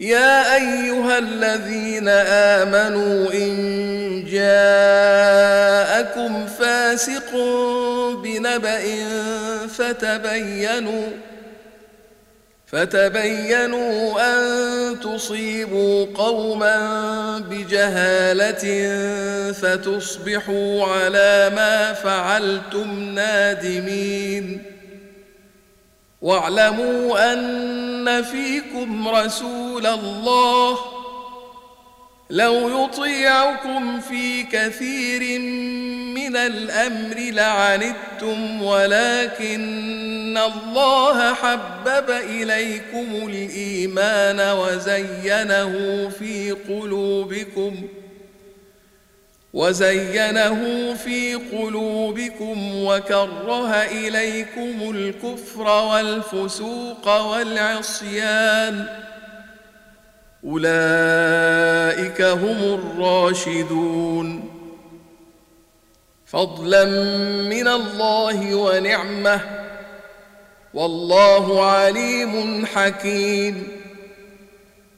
يا أيها الذين آمنوا إن جاءكم فاسق بنبأ فتبينوا فتبينوا أن تصيبوا قوما بجهالة فتصبحوا على ما فعلتم نادمين واعلموا أن فيكم رسول الله لو يطيعكم في كثير من الأمر لعنتم ولكن الله حبب إليكم الإيمان وزينه في قلوبكم وزينه في قلوبكم وكره إليكم الكفر والفسوق والعصيان. أولئك هم الراشدون. فضلا من الله ونعمة. والله عليم حكيم.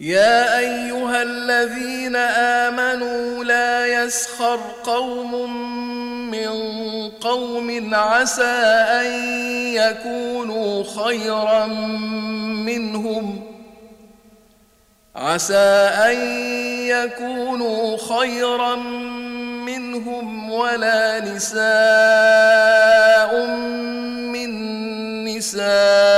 يا أيها الذين آمنوا لا يسخر قوم من قوم عسى أن يكونوا خيرا منهم. عسى أن يكونوا خيرا منهم ولا نساء من نساء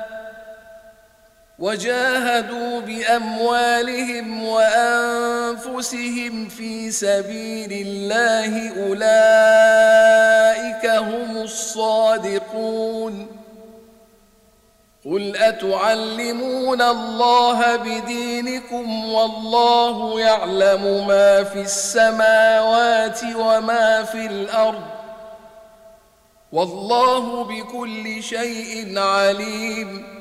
وجاهدوا بأموالهم وأنفسهم في سبيل الله أولئك هم الصادقون. قل أتعلمون الله بدينكم والله يعلم ما في السماوات وما في الأرض والله بكل شيء عليم.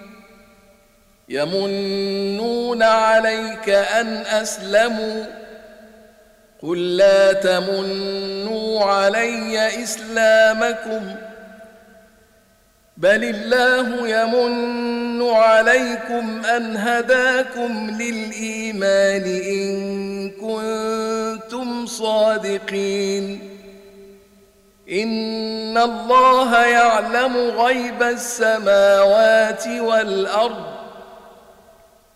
يمنون عليك أن أسلموا قل لا تمنوا علي إسلامكم بل الله يمن عليكم أن هداكم للإيمان إن كنتم صادقين إن الله يعلم غيب السماوات والأرض